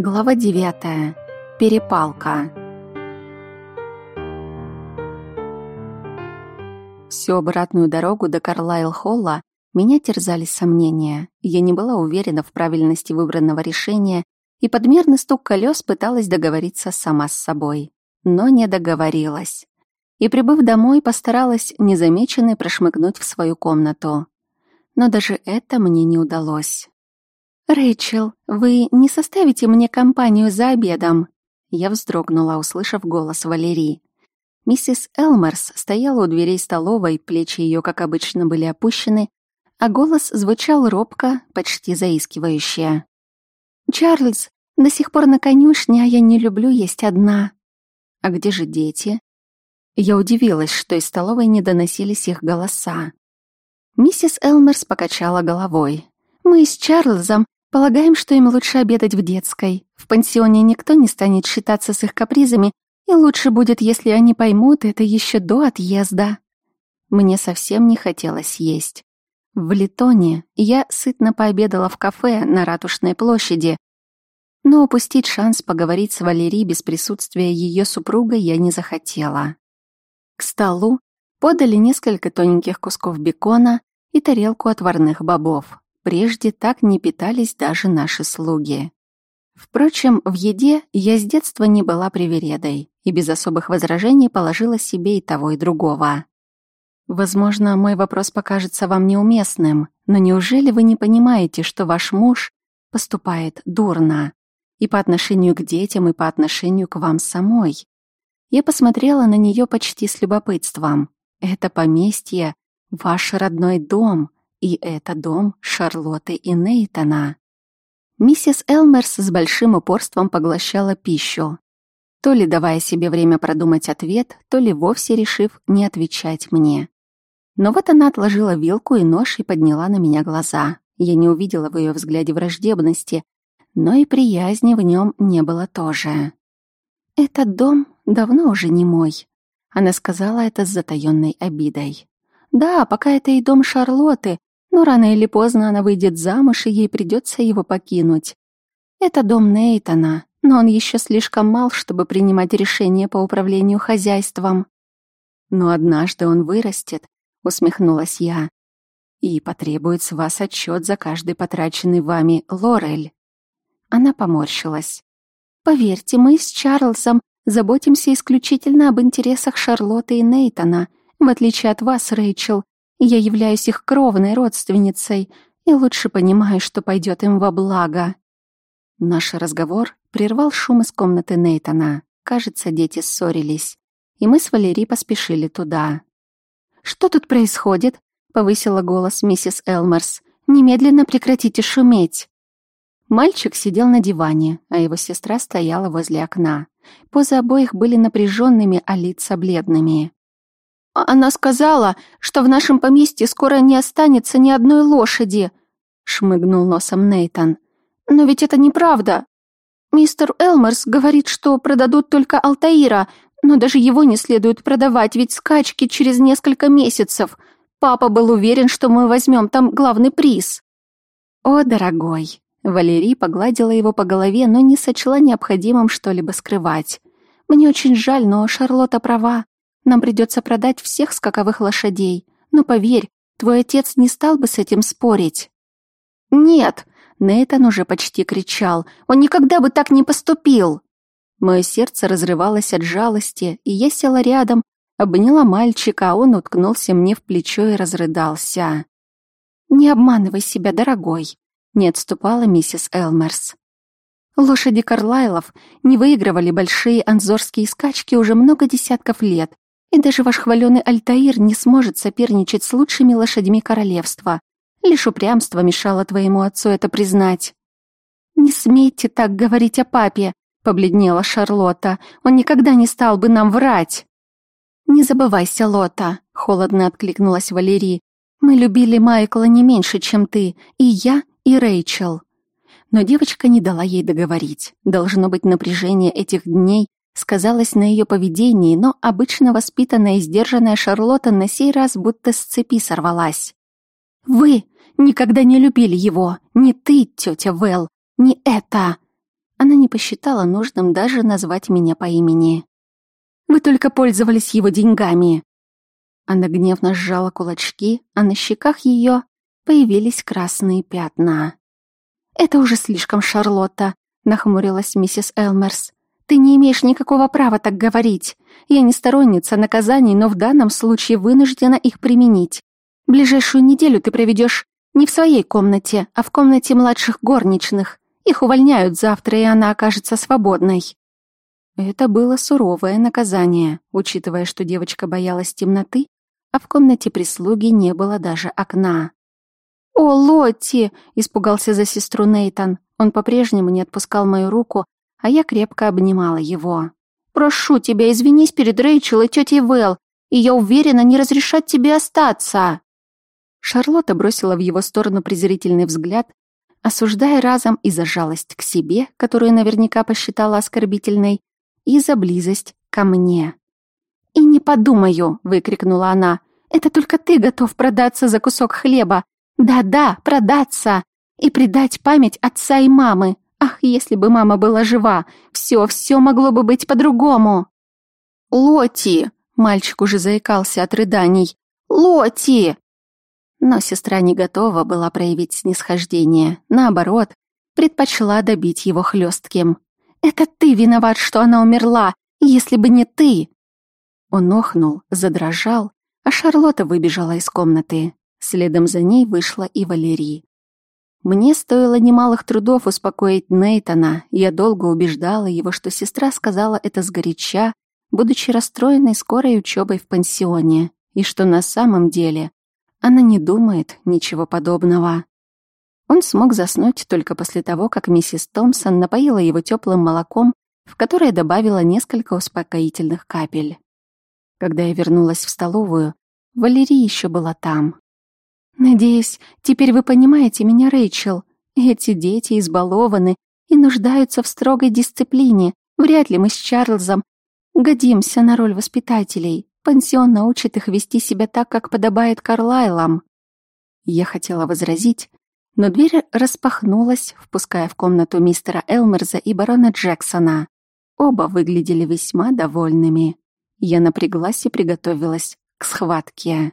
Глава девятая. Перепалка. Всю обратную дорогу до Карлайл-Холла меня терзали сомнения. Я не была уверена в правильности выбранного решения и подмерный стук колес пыталась договориться сама с собой. Но не договорилась. И, прибыв домой, постаралась незамеченной прошмыгнуть в свою комнату. Но даже это мне не удалось. «Рэйчел, вы не составите мне компанию за обедом?» Я вздрогнула, услышав голос Валерии. Миссис Элмерс стояла у дверей столовой, плечи ее, как обычно, были опущены, а голос звучал робко, почти заискивающе. «Чарльз, до сих пор на конюшне, а я не люблю есть одна». «А где же дети?» Я удивилась, что из столовой не доносились их голоса. Миссис Элмерс покачала головой. «Мы с Чарльзом Полагаем, что им лучше обедать в детской. В пансионе никто не станет считаться с их капризами, и лучше будет, если они поймут это еще до отъезда. Мне совсем не хотелось есть. В Литоне я сытно пообедала в кафе на Ратушной площади, но упустить шанс поговорить с Валерией без присутствия ее супруга я не захотела. К столу подали несколько тоненьких кусков бекона и тарелку отварных бобов. Прежде так не питались даже наши слуги. Впрочем, в еде я с детства не была привередой и без особых возражений положила себе и того, и другого. Возможно, мой вопрос покажется вам неуместным, но неужели вы не понимаете, что ваш муж поступает дурно и по отношению к детям, и по отношению к вам самой? Я посмотрела на нее почти с любопытством. Это поместье — ваш родной дом, и это дом Шарлотты и Нейтана. Миссис Элмерс с большим упорством поглощала пищу, то ли давая себе время продумать ответ, то ли вовсе решив не отвечать мне. Но вот она отложила вилку и нож и подняла на меня глаза. Я не увидела в ее взгляде враждебности, но и приязни в нем не было тоже. «Этот дом давно уже не мой», — она сказала это с затаённой обидой. «Да, пока это и дом Шарлотты, но рано или поздно она выйдет замуж, и ей придется его покинуть. Это дом Нейтана, но он еще слишком мал, чтобы принимать решения по управлению хозяйством. Но однажды он вырастет, усмехнулась я, и потребует с вас отчет за каждый потраченный вами лорель. Она поморщилась. Поверьте, мы с Чарльзом заботимся исключительно об интересах Шарлотты и Нейтана, в отличие от вас, Рэйчел, я являюсь их кровной родственницей и лучше понимаю, что пойдет им во благо. Наш разговор прервал шум из комнаты Нейтана. Кажется, дети ссорились, и мы с Валерией поспешили туда. «Что тут происходит?» — повысила голос миссис Элмерс. «Немедленно прекратите шуметь!» Мальчик сидел на диване, а его сестра стояла возле окна. Позы обоих были напряженными, а лица бледными. Она сказала, что в нашем поместье скоро не останется ни одной лошади, шмыгнул носом Нейтан. Но ведь это неправда. Мистер Элмерс говорит, что продадут только Алтаира, но даже его не следует продавать, ведь скачки через несколько месяцев. Папа был уверен, что мы возьмем там главный приз. О, дорогой, Валерий погладила его по голове, но не сочла необходимым что-либо скрывать. Мне очень жаль, но Шарлотта права. Нам придется продать всех скаковых лошадей. Но поверь, твой отец не стал бы с этим спорить». «Нет!» — Нейтан уже почти кричал. «Он никогда бы так не поступил!» Мое сердце разрывалось от жалости, и я села рядом, обняла мальчика, а он уткнулся мне в плечо и разрыдался. «Не обманывай себя, дорогой!» — не отступала миссис Элмерс. Лошади Карлайлов не выигрывали большие анзорские скачки уже много десятков лет, и даже ваш хваленый Альтаир не сможет соперничать с лучшими лошадьми королевства. Лишь упрямство мешало твоему отцу это признать. «Не смейте так говорить о папе», — побледнела Шарлотта. «Он никогда не стал бы нам врать». «Не забывайся, Лота», — холодно откликнулась Валерий. «Мы любили Майкла не меньше, чем ты, и я, и Рэйчел». Но девочка не дала ей договорить. Должно быть, напряжение этих дней сказалось на ее поведении, но обычно воспитанная и сдержанная Шарлотта на сей раз будто с цепи сорвалась. «Вы никогда не любили его, не ты, тетя Вэл, не это!» Она не посчитала нужным даже назвать меня по имени. «Вы только пользовались его деньгами!» Она гневно сжала кулачки, а на щеках ее появились красные пятна. «Это уже слишком, Шарлотта», — нахмурилась миссис Элмерс. «Ты не имеешь никакого права так говорить. Я не сторонница наказаний, но в данном случае вынуждена их применить. Ближайшую неделю ты проведешь не в своей комнате, а в комнате младших горничных. Их увольняют завтра, и она окажется свободной». Это было суровое наказание, учитывая, что девочка боялась темноты, а в комнате прислуги не было даже окна. «О, Лотти!» — испугался за сестру Нейтан. Он по-прежнему не отпускал мою руку, а я крепко обнимала его. «Прошу тебя, извинись перед Рэйчел и тетей Вэл, и я уверена, не разрешат тебе остаться!» Шарлотта бросила в его сторону презрительный взгляд, осуждая разом и за жалость к себе, которую наверняка посчитала оскорбительной, и за близость ко мне. «И не подумаю!» — выкрикнула она. «Это только ты готов продаться за кусок хлеба! Да-да, продаться! И предать память отца и мамы! Ах, если бы мама была жива! Все, все могло бы быть по-другому!» «Лоти!» — мальчик уже заикался от рыданий. «Лоти!» Но сестра не готова была проявить снисхождение. Наоборот, предпочла добить его хлестким. «Это ты виноват, что она умерла! Если бы не ты!» Он охнул, задрожал, а Шарлотта выбежала из комнаты. Следом за ней вышла и Валерий. Мне стоило немалых трудов успокоить Нейтона. Я долго убеждала его, что сестра сказала это сгоряча, будучи расстроенной скорой учебой в пансионе, и что на самом деле она не думает ничего подобного. Он смог заснуть только после того, как миссис Томпсон напоила его теплым молоком, в которое добавила несколько успокоительных капель. Когда я вернулась в столовую, Валерия еще была там. «Надеюсь, теперь вы понимаете меня, Рэйчел. Эти дети избалованы и нуждаются в строгой дисциплине. Вряд ли мы с Чарльзом годимся на роль воспитателей. Пансион научит их вести себя так, как подобает Карлайлам». Я хотела возразить, но дверь распахнулась, впуская в комнату мистера Элмерза и барона Джексона. Оба выглядели весьма довольными. Я напряглась и приготовилась к схватке.